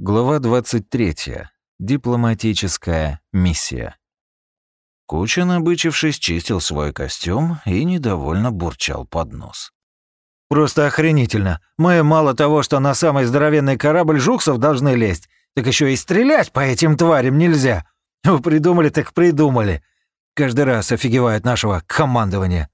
Глава 23. Дипломатическая миссия. Куча, набычившись, чистил свой костюм и недовольно бурчал под нос. «Просто охренительно. Мы мало того, что на самый здоровенный корабль жуксов должны лезть, так еще и стрелять по этим тварям нельзя. Ну, придумали так придумали. Каждый раз офигевает нашего командования».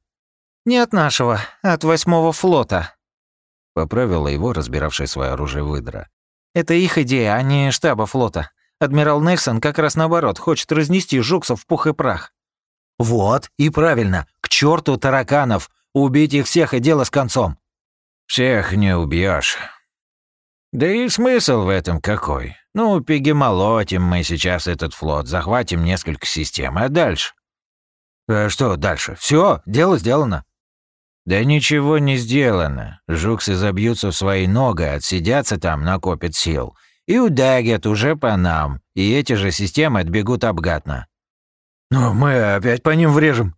«Не от нашего, а от восьмого флота», — поправила его, разбиравшая свое оружие выдра. «Это их идея, а не штаба флота. Адмирал Нельсон как раз наоборот, хочет разнести жуксов в пух и прах». «Вот, и правильно. К черту тараканов. Убить их всех и дело с концом». «Всех не убьешь. Да и смысл в этом какой? Ну, пигемолотим мы сейчас этот флот, захватим несколько систем, а дальше? А что дальше? Все, дело сделано. Да ничего не сделано. Жуксы забьются в свои ноги, отсидятся там, накопят сил. И удагят уже по нам, и эти же системы отбегут обратно. Ну, мы опять по ним врежем.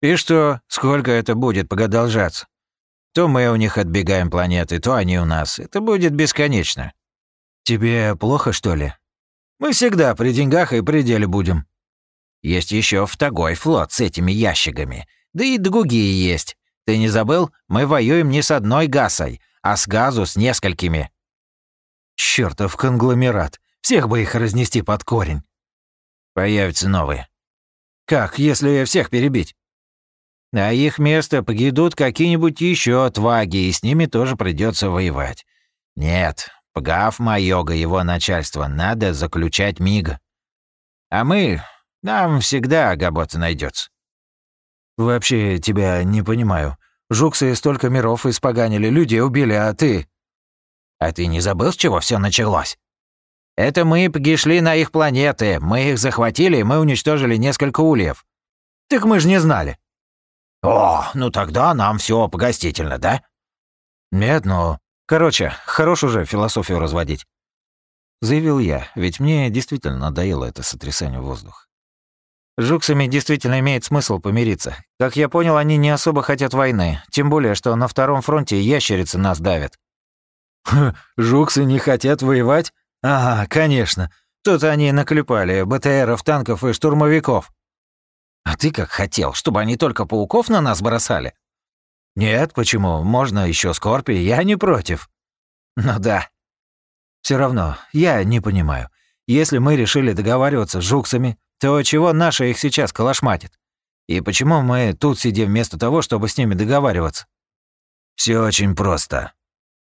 И что, сколько это будет погодолжаться? То мы у них отбегаем планеты, то они у нас. Это будет бесконечно. Тебе плохо, что ли? Мы всегда при деньгах и при деле будем. Есть еще второй флот с этими ящиками. Да и другие есть. Ты не забыл? Мы воюем не с одной газой, а с газу с несколькими. Чёртов конгломерат. Всех бы их разнести под корень. Появятся новые. Как, если всех перебить? На их место погидут какие-нибудь еще тваги, и с ними тоже придется воевать. Нет, пгав Майога его начальство, надо заключать миг. А мы... Нам всегда габота найдется. Вообще тебя не понимаю. Жуксы столько миров испоганили, людей убили, а ты... А ты не забыл, с чего все началось? Это мы пришли на их планеты, мы их захватили, мы уничтожили несколько ульев. Так мы же не знали. «О, ну тогда нам все погостительно, да?» «Нет, но... Короче, хорош уже философию разводить», — заявил я, ведь мне действительно надоело это сотрясание воздуха. Жуксами действительно имеет смысл помириться. Как я понял, они не особо хотят войны, тем более, что на втором фронте ящерицы нас давят. «Жуксы не хотят воевать? Ага, конечно. Тут они наклепали БТРов, танков и штурмовиков. А ты как хотел, чтобы они только пауков на нас бросали? Нет, почему? Можно еще Скорпи, я не против. Ну да. Все равно, я не понимаю. Если мы решили договариваться с жуксами, то чего наша их сейчас калашматит? И почему мы тут сидим вместо того, чтобы с ними договариваться? Все очень просто.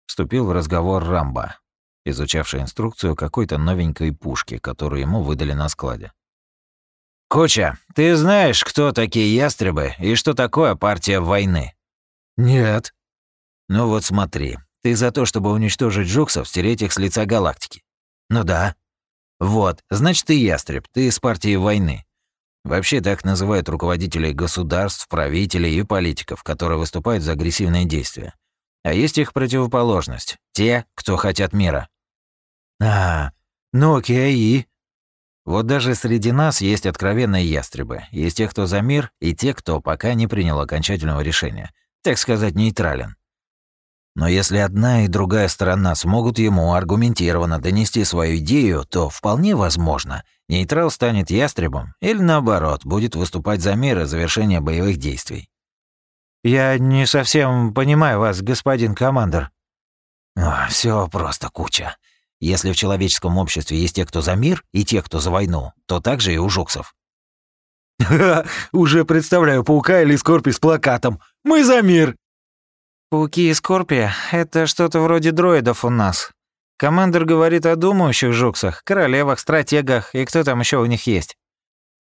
Вступил в разговор Рамба, изучавший инструкцию какой-то новенькой пушки, которую ему выдали на складе. «Куча, ты знаешь, кто такие ястребы и что такое партия войны?» «Нет». «Ну вот смотри, ты за то, чтобы уничтожить жуксов, стереть их с лица галактики?» «Ну да». «Вот, значит, ты ястреб, ты из партии войны. Вообще так называют руководителей государств, правителей и политиков, которые выступают за агрессивные действия. А есть их противоположность – те, кто хотят мира». «А, ну окей, и?» Вот даже среди нас есть откровенные ястребы. Есть те, кто за мир, и те, кто пока не принял окончательного решения. Так сказать, нейтрален. Но если одна и другая сторона смогут ему аргументированно донести свою идею, то вполне возможно, нейтрал станет ястребом или наоборот, будет выступать за мир и завершение боевых действий. «Я не совсем понимаю вас, господин командир». «Все просто куча. Если в человеческом обществе есть те, кто за мир, и те, кто за войну, то также и у жуксов. уже представляю паука или скорпи с плакатом. Мы за мир!» «Пауки и скорпи — это что-то вроде дроидов у нас. Командир говорит о думающих жуксах, королевах, стратегах и кто там еще у них есть».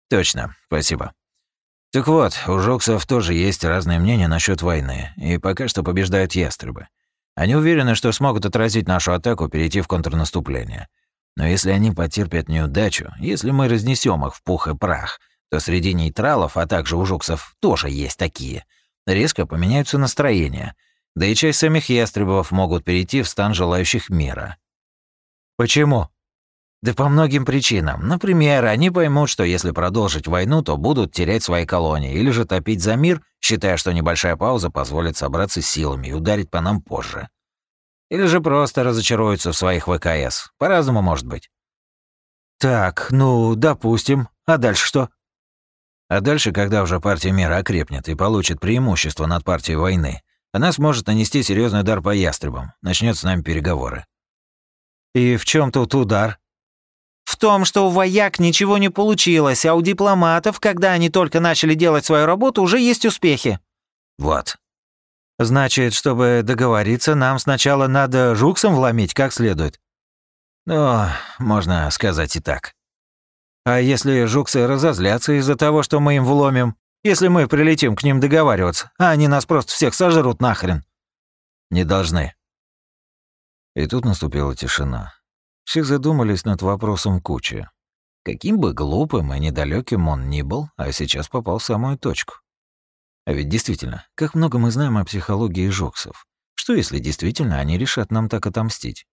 «Точно, спасибо. Так вот, у жуксов тоже есть разные мнения насчет войны, и пока что побеждают ястребы. Они уверены, что смогут отразить нашу атаку, перейти в контрнаступление. Но если они потерпят неудачу, если мы разнесем их в пух и прах, то среди нейтралов, а также у жуксов тоже есть такие. Резко поменяются настроения. Да и часть самих ястребов могут перейти в стан желающих мира. Почему? Да по многим причинам. Например, они поймут, что если продолжить войну, то будут терять свои колонии, или же топить за мир, считая, что небольшая пауза позволит собраться силами и ударить по нам позже. Или же просто разочаруются в своих ВКС. По-разному может быть. Так, ну, допустим. А дальше что? А дальше, когда уже партия мира окрепнет и получит преимущество над партией войны, она сможет нанести серьезный удар по ястребам, начнет с нами переговоры. И в чем тут удар? В том, что у вояк ничего не получилось, а у дипломатов, когда они только начали делать свою работу, уже есть успехи. Вот. Значит, чтобы договориться, нам сначала надо жуксом вломить как следует. Ну, можно сказать и так. А если жуксы разозлятся из-за того, что мы им вломим? Если мы прилетим к ним договариваться, а они нас просто всех сожрут нахрен? Не должны. И тут наступила тишина. Все задумались над вопросом кучи. Каким бы глупым и недалеким он ни был, а сейчас попал в самую точку. А ведь действительно, как много мы знаем о психологии жуксов. Что если действительно они решат нам так отомстить?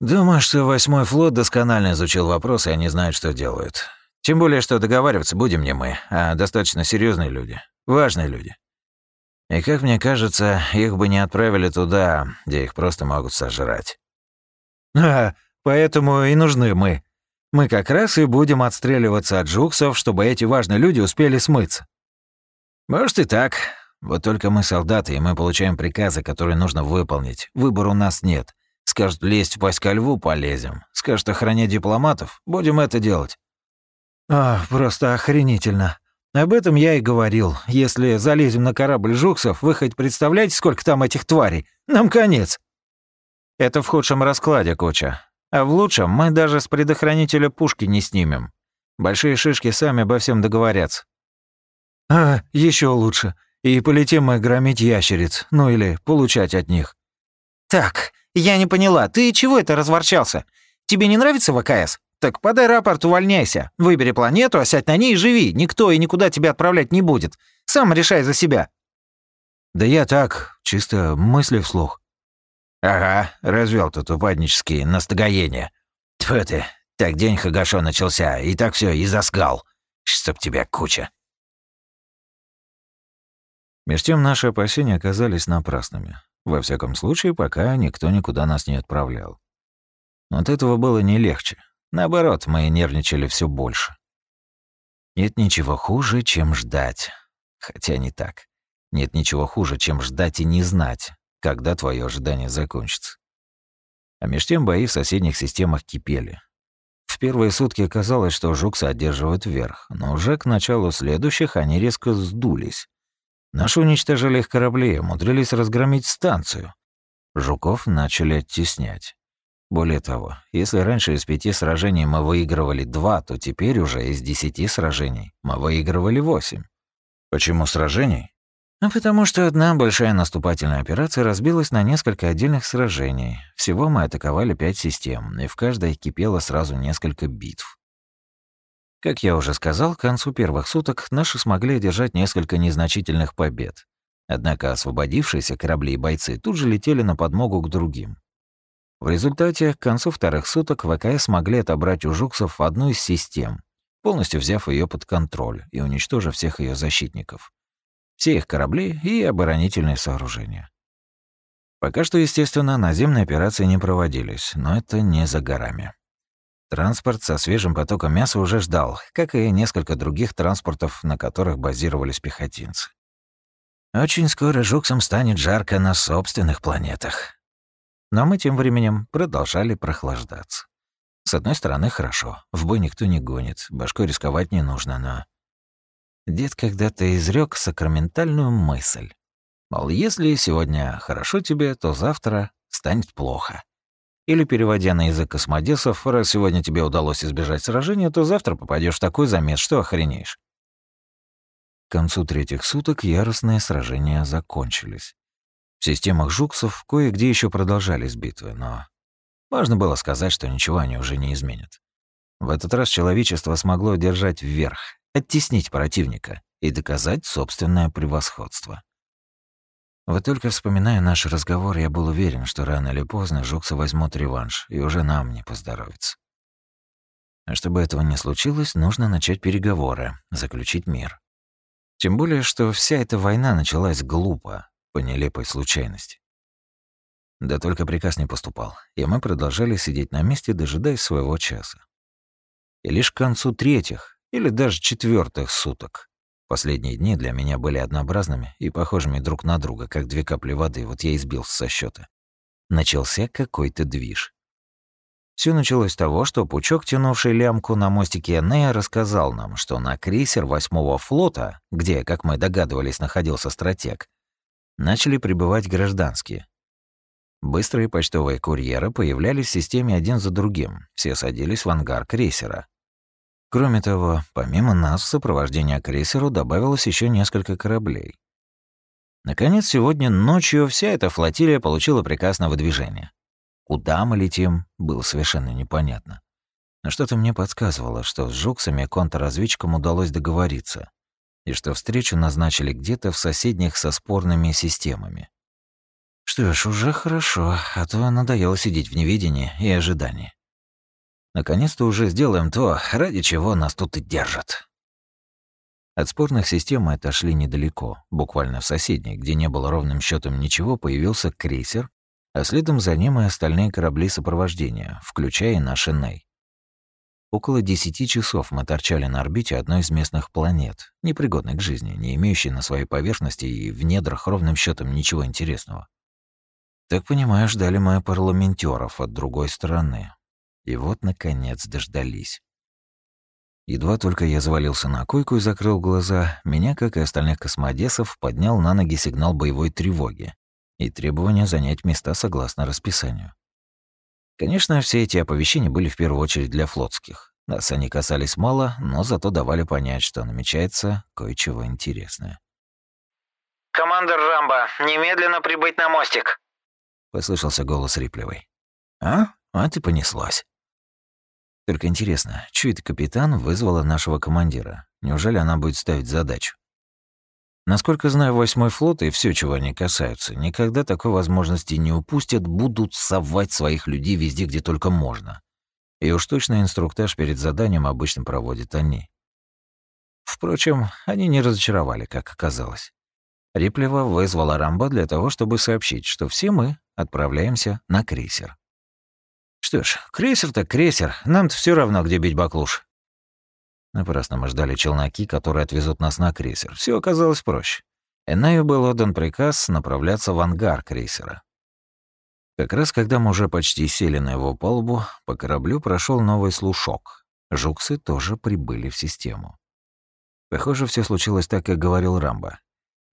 Думаю, что восьмой флот досконально изучил вопрос, и они знают, что делают. Тем более, что договариваться будем не мы, а достаточно серьезные люди, важные люди. И, как мне кажется, их бы не отправили туда, где их просто могут сожрать. А, поэтому и нужны мы. Мы как раз и будем отстреливаться от жуксов, чтобы эти важные люди успели смыться. Может и так. Вот только мы солдаты, и мы получаем приказы, которые нужно выполнить. Выбора у нас нет. Скажут, лезть в пасть ко льву, полезем. Скажут, охранять дипломатов, будем это делать. А, просто охренительно. Об этом я и говорил. Если залезем на корабль Жуксов, вы хоть представляете, сколько там этих тварей? Нам конец. Это в худшем раскладе, Куча. А в лучшем мы даже с предохранителя пушки не снимем. Большие шишки сами обо всем договорятся. А, еще лучше. И полетим мы громить ящериц, ну или получать от них. Так, «Я не поняла, ты чего это разворчался? Тебе не нравится ВКС? Так подай рапорт, увольняйся. Выбери планету, осядь на ней и живи. Никто и никуда тебя отправлять не будет. Сам решай за себя». «Да я так, чисто мысли вслух». «Ага, развел тут упаднические настроения. Тьфу ты, так день Хагашо начался, и так все и заскал. Чтоб тебя куча». Меж тем наши опасения оказались напрасными. Во всяком случае, пока никто никуда нас не отправлял. От этого было не легче. Наоборот, мы нервничали все больше. Нет ничего хуже, чем ждать. Хотя не так. Нет ничего хуже, чем ждать и не знать, когда твое ожидание закончится. А меж тем бои в соседних системах кипели. В первые сутки казалось, что жуксы одерживают верх, но уже к началу следующих они резко сдулись. Наши уничтожили их корабли, умудрились разгромить станцию. Жуков начали оттеснять. Более того, если раньше из пяти сражений мы выигрывали два, то теперь уже из десяти сражений мы выигрывали восемь. Почему сражений? А потому что одна большая наступательная операция разбилась на несколько отдельных сражений. Всего мы атаковали пять систем, и в каждой кипело сразу несколько битв. Как я уже сказал, к концу первых суток наши смогли одержать несколько незначительных побед. Однако освободившиеся корабли и бойцы тут же летели на подмогу к другим. В результате, к концу вторых суток ВКС смогли отобрать у жуксов одну из систем, полностью взяв ее под контроль и уничтожив всех ее защитников. Все их корабли и оборонительные сооружения. Пока что, естественно, наземные операции не проводились, но это не за горами. Транспорт со свежим потоком мяса уже ждал, как и несколько других транспортов, на которых базировались пехотинцы. Очень скоро жуксам станет жарко на собственных планетах. Но мы тем временем продолжали прохлаждаться. С одной стороны, хорошо, в бой никто не гонит, башкой рисковать не нужно, но... Дед когда-то изрек сакраментальную мысль. Мол, если сегодня хорошо тебе, то завтра станет плохо. Или, переводя на язык космодесов, раз сегодня тебе удалось избежать сражения, то завтра попадешь в такой замес, что охренеешь. К концу третьих суток яростные сражения закончились. В системах жуксов кое-где еще продолжались битвы, но можно было сказать, что ничего они уже не изменят. В этот раз человечество смогло держать вверх, оттеснить противника и доказать собственное превосходство. Вот только вспоминая наш разговор, я был уверен, что рано или поздно жуксы возьмут реванш, и уже нам не поздоровится. А чтобы этого не случилось, нужно начать переговоры, заключить мир. Тем более, что вся эта война началась глупо, по нелепой случайности. Да только приказ не поступал, и мы продолжали сидеть на месте, дожидаясь своего часа. И лишь к концу третьих или даже четвертых суток Последние дни для меня были однообразными и похожими друг на друга, как две капли воды, вот я и сбился со счета. Начался какой-то движ. Все началось с того, что пучок, тянувший лямку на мостике Энея, рассказал нам, что на крейсер восьмого флота, где, как мы догадывались, находился стратег, начали прибывать гражданские. Быстрые почтовые курьеры появлялись в системе один за другим, все садились в ангар крейсера. Кроме того, помимо нас в сопровождение крейсеру добавилось еще несколько кораблей. Наконец, сегодня ночью вся эта флотилия получила приказ на выдвижение. Куда мы летим, было совершенно непонятно. Но что-то мне подсказывало, что с жуксами контрразведчикам удалось договориться, и что встречу назначили где-то в соседних со спорными системами. Что ж, уже хорошо, а то надоело сидеть в невидении и ожидании. Наконец-то уже сделаем то, ради чего нас тут и держат. От спорных систем мы отошли недалеко, буквально в соседней, где не было ровным счетом ничего, появился крейсер, а следом за ним и остальные корабли сопровождения, включая и наш Эней. Около десяти часов мы торчали на орбите одной из местных планет, непригодной к жизни, не имеющей на своей поверхности и в недрах ровным счетом ничего интересного. Так понимаю, ждали мы парламентеров от другой стороны, и вот, наконец, дождались. Едва только я завалился на койку и закрыл глаза, меня, как и остальных космодесов, поднял на ноги сигнал боевой тревоги и требование занять места согласно расписанию. Конечно, все эти оповещения были в первую очередь для флотских. Нас они касались мало, но зато давали понять, что намечается кое-чего интересное. «Командор Рамбо, немедленно прибыть на мостик!» — послышался голос Риплевой. «А? А ты понеслась». Только интересно, это капитан вызвала нашего командира? Неужели она будет ставить задачу? Насколько знаю, восьмой флот и все, чего они касаются, никогда такой возможности не упустят, будут совать своих людей везде, где только можно. И уж точно инструктаж перед заданием обычно проводят они. Впрочем, они не разочаровали, как оказалось. Риплева вызвала Рамбо для того, чтобы сообщить, что все мы отправляемся на крейсер. Что ж, крейсер так крейсер, нам-то все равно, где бить баклуш. Напрасно мы ждали челноки, которые отвезут нас на крейсер. Все оказалось проще. Энаю был отдан приказ направляться в ангар крейсера. Как раз когда мы уже почти сели на его палубу, по кораблю прошел новый слушок. Жуксы тоже прибыли в систему. Похоже, все случилось так, как говорил Рамбо.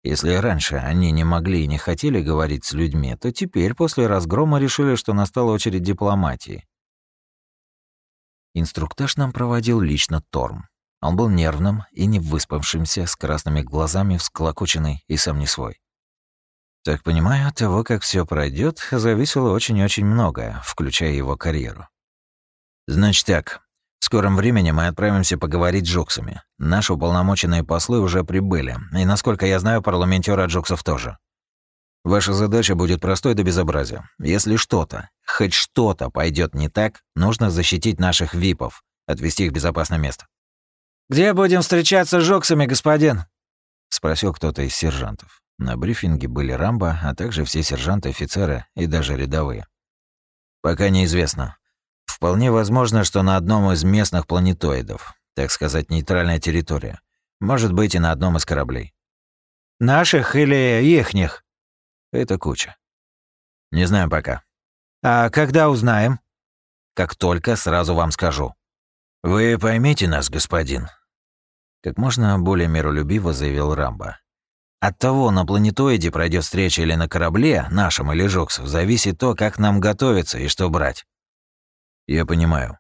Если раньше они не могли и не хотели говорить с людьми, то теперь, после разгрома, решили, что настала очередь дипломатии. Инструктаж нам проводил лично Торм. Он был нервным и не выспавшимся, с красными глазами, всклокоченный и сам не свой. Так понимаю, от того, как все пройдет, зависело очень-очень многое, включая его карьеру. Значит так, в скором времени мы отправимся поговорить с Джуксами. Наши уполномоченные послы уже прибыли, и, насколько я знаю, парламентеры от Джуксов тоже. Ваша задача будет простой до безобразия. Если что-то, хоть что-то пойдет не так, нужно защитить наших випов, отвести их в безопасное место. «Где будем встречаться с Джуксами, господин?» — спросил кто-то из сержантов. На брифинге были Рамбо, а также все сержанты, офицеры и даже рядовые. «Пока неизвестно. Вполне возможно, что на одном из местных планетоидов, так сказать, нейтральная территория. Может быть, и на одном из кораблей. Наших или ихних? Это куча. Не знаю пока. А когда узнаем? Как только, сразу вам скажу. Вы поймите нас, господин. Как можно более миролюбиво заявил Рамбо. От того, на планетоиде пройдет встреча или на корабле, нашем или Жоксов, зависит то, как нам готовиться и что брать. Я понимаю.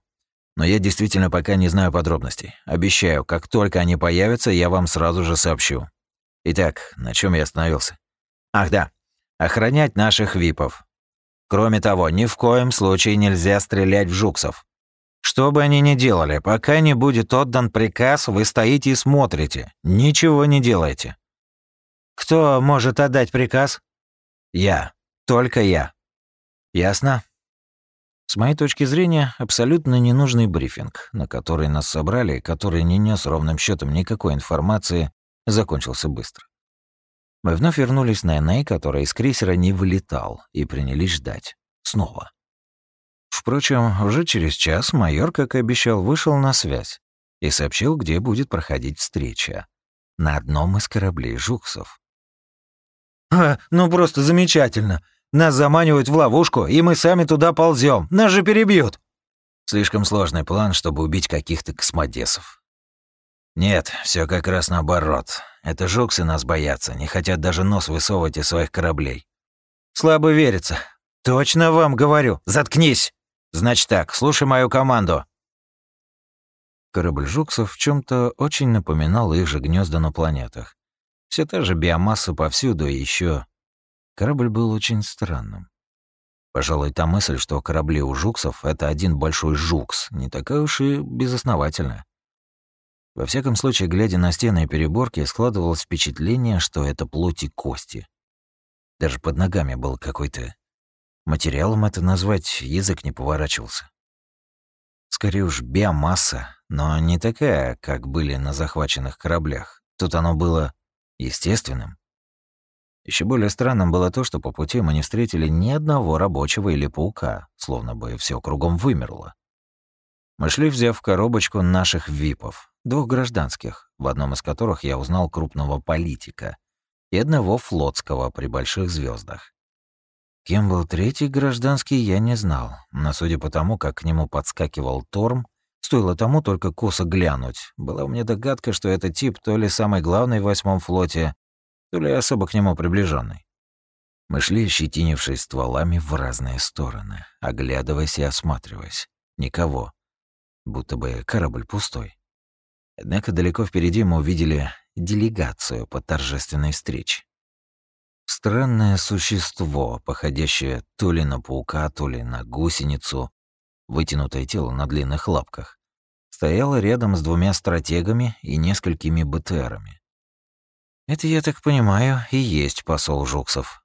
Но я действительно пока не знаю подробностей. Обещаю, как только они появятся, я вам сразу же сообщу. Итак, на чем я остановился? Ах да, охранять наших випов. Кроме того, ни в коем случае нельзя стрелять в жуксов. Что бы они ни делали, пока не будет отдан приказ, вы стоите и смотрите. Ничего не делаете. Кто может отдать приказ? Я. Только я. Ясно? С моей точки зрения, абсолютно ненужный брифинг, на который нас собрали, который не нес ровным счетом никакой информации, закончился быстро. Мы вновь вернулись на Эней, который из крейсера не вылетал, и принялись ждать. Снова. Впрочем, уже через час майор, как и обещал, вышел на связь и сообщил, где будет проходить встреча. На одном из кораблей Жуксов. «А, ну просто замечательно. Нас заманивают в ловушку, и мы сами туда ползем. Нас же перебьют!» Слишком сложный план, чтобы убить каких-то космодесов. Нет, все как раз наоборот. Это жуксы нас боятся, не хотят даже нос высовывать из своих кораблей. Слабо верится. Точно вам говорю. Заткнись. Значит так, слушай мою команду. Корабль жуксов в чем то очень напоминал их же гнезда на планетах. Все та же биомасса повсюду, и еще Корабль был очень странным. Пожалуй, та мысль, что корабли у жуксов — это один большой жукс, не такая уж и безосновательная. Во всяком случае, глядя на стены и переборки, складывалось впечатление, что это плоть и кости. Даже под ногами был какой-то... Материалом это назвать язык не поворачивался. Скорее уж биомасса, но не такая, как были на захваченных кораблях. Тут оно было естественным. Еще более странным было то, что по пути мы не встретили ни одного рабочего или паука, словно бы все кругом вымерло. Мы шли, взяв коробочку наших випов, двух гражданских, в одном из которых я узнал крупного политика, и одного флотского при больших звездах. Кем был третий гражданский, я не знал, но судя по тому, как к нему подскакивал Торм, стоило тому только косо глянуть. Была у меня догадка, что этот тип то ли самый главный в восьмом флоте, то ли особо к нему приближенный. Мы шли, щетинившись стволами в разные стороны, оглядываясь и осматриваясь. Никого будто бы корабль пустой. Однако далеко впереди мы увидели делегацию по торжественной встрече. Странное существо, походящее то ли на паука, то ли на гусеницу, вытянутое тело на длинных лапках, стояло рядом с двумя стратегами и несколькими БТРами. Это, я так понимаю, и есть посол Жуксов.